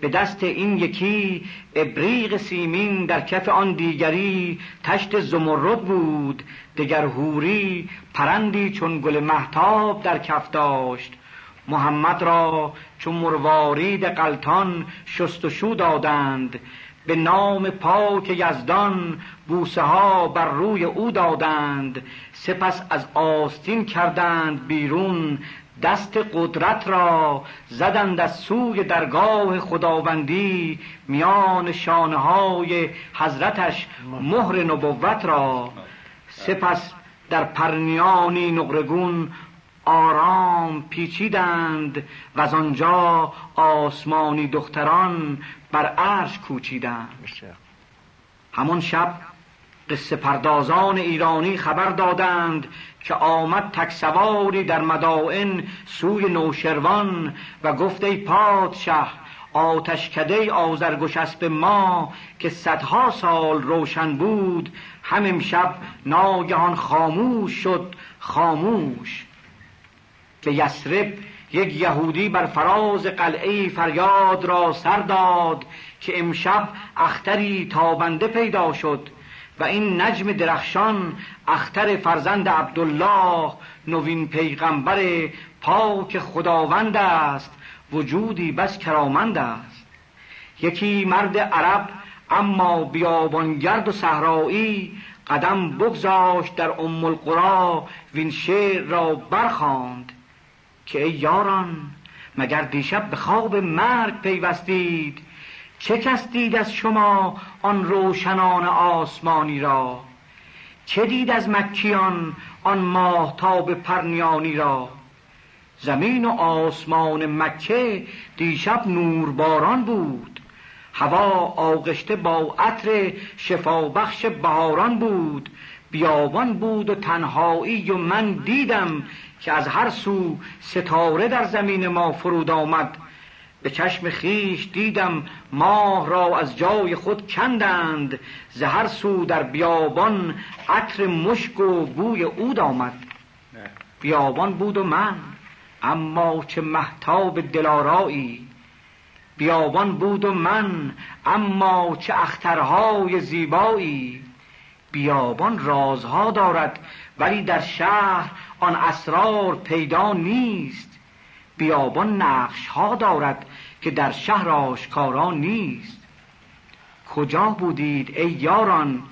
به دست این یکی ابریق سیمین در کف آن دیگری تشت زمرد بود. دگر هوری پرندی چون گل محتاب در کف داشت. محمد را چون مروارید قلتان شست و شو دادند. به نام پاک یزدان بوسه ها بر روی او دادند. سپس از آستین کردند بیرون دست قدرت را زدند از سوی درگاه خداوندی میان شانهای حضرتش مهر نبوت را. سپس در پرنیانی نقرگون آرام پیچیدند و از آنجا آسمانی دختران بر عرش کوچیدند. همان شب قصه پردازان ایرانی خبر دادند که آمد تکسواری در مدائن سوی نوشروان و گفت ای پادشه آتشکده آزرگشسب ما که صدها سال روشن بود هم شب ناگهان خاموش شد خاموش. به یسرب یک یهودی بر فراز قلعه فریاد را سر داد که امشب اختری تابنده پیدا شد و این نجم درخشان اختر فرزند عبدالله نوین پیغمبر پاک خداوند است وجودی بس کرامند است. یکی مرد عرب اما بیابانگرد و صحرایی قدم بگذاشت در ام القرا وین شعر را برخاند. که ای یاران مگر دیشب به خواب مرگ پیوستید چه کس دید از شما آن روشنان آسمانی را؟ چه دید از مکیان آن ماهتاب پرنیانی را؟ زمین و آسمان مکه دیشب نورباران بود هوا آغشته با عطر شفابخش بهاران بود بیابان بود و تنهایی و من دیدم که از هر سو ستاره در زمین ما فرود آمد. به چشم خیش دیدم ماه را از جای خود کندند. زهر سو در بیابان عطر مشک و بوی اود آمد. بیابان بود و من اما چه محتاب دلارایی بیابان بود و من اما چه اخترهای زیبایی. بیابان رازها دارد ولی در شهر آن اسرار پیدا نیست. بیابان نقش ها دارد که در شهر آشکارا نیست. کجا بودید ای یاران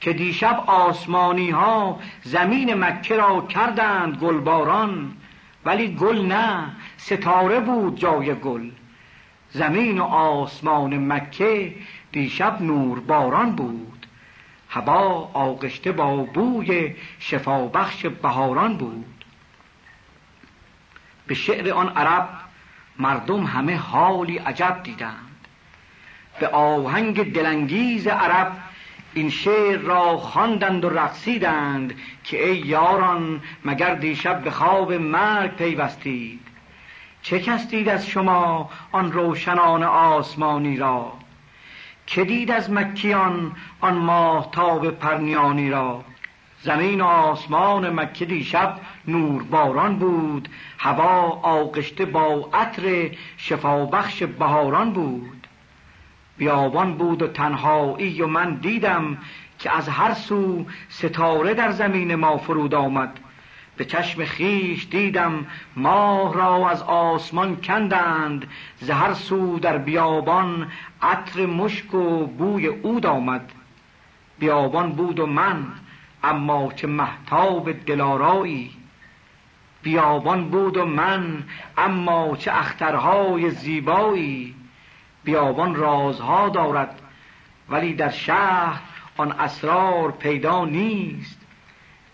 که دیشب آسمانی ها زمین مکه را کردند گلباران ولی گل نه ستاره بود جای گل. زمین و آسمان مکه دیشب نور باران بود. هوا آغشته با بوی شفابخش بهاران بود. به شعر آن عرب مردم همه حالی عجب دیدند. به آهنگ دلانگیز عرب این شعر را خواندند و رقصیدند که ای یاران مگر دیشب به خواب مرگ پیوستید؟ چه کس دید از شما آن روشنان آسمانی را؟ که دید از مکیان آن ماه تاب پرنیانی را زمین و آسمان مکه دیشب نور باران بود هوا آغشته با عطر شفابخش بهاران بود بیابان بود و تنهایی و من دیدم که از هر سو ستاره در زمین ما فرود آمد به چشم خیش دیدم ماه را از آسمان کندند زهر سو در بیابان عطر مشک و بوی عود آمد. بیابان بود و من اما چه محتاب دلارایی. بیابان بود و من اما چه اخترهای زیبایی. بیابان رازها دارد ولی در شهر آن اسرار پیدا نیست.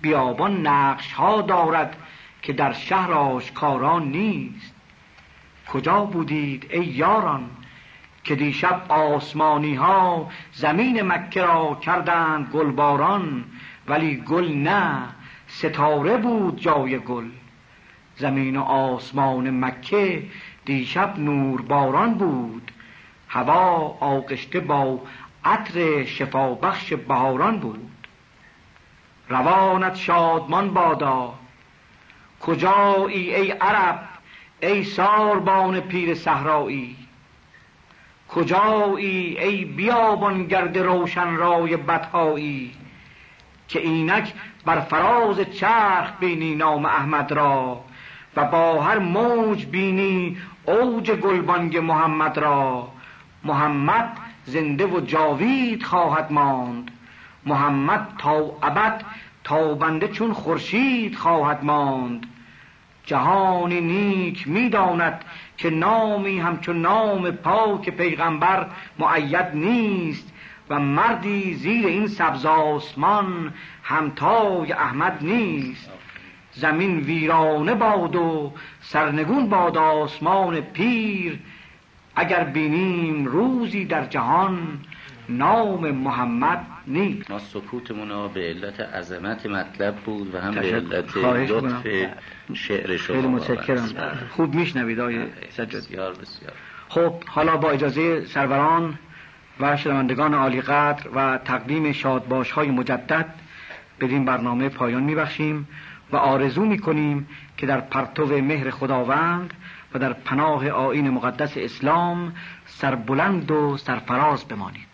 بیابان نقش ها دارد که در شهر آشکارا نیست. کجا بودید ای یاران که دیشب آسمانی ها زمین مکه را کردند گلباران ولی گل نه ستاره بود جای گل. زمین و آسمان مکه دیشب نور نورباران بود. هوا آغشته با عطر شفابخش بهاران بود. روانت شادمان بادا. کجایی ای عرب ای ساربان پیر صحرایی؟ کجایی ای بیابان گرد روشن رای بدهایی؟ که اینک بر فراز چرخ بینی نام احمد را و با هر موج بینی اوج گلبانگ محمد را. محمد زنده و جاوید خواهد ماند. محمد تا ابد تابنده چون خورشید خواهد ماند. جهانی نیک می‌داند که نامی همچون نام پاک پیغمبر معید نیست و مردی زیر این سبز آسمان همتای احمد نیست. زمین ویرانه باد و سرنگون باد آسمان پیر. اگر بینیم روزی در جهان نام محمد نیک ما سکوتمون به علت عظمت مطلب بود و هم به علت لطف شعر شما خیلی متشکرم. خوب میشنوید آقای سجاد. بسیار بسیار. خب حالا با اجازه سروران و شنوندگان عالی قدر و تقدیم شادباش های مجدد بدین برنامه پایان میبخشیم و آرزو می‌کنیم که در پرتو مهر خداوند و در پناه آین مقدس اسلام سربلند و سرفراز بمانید.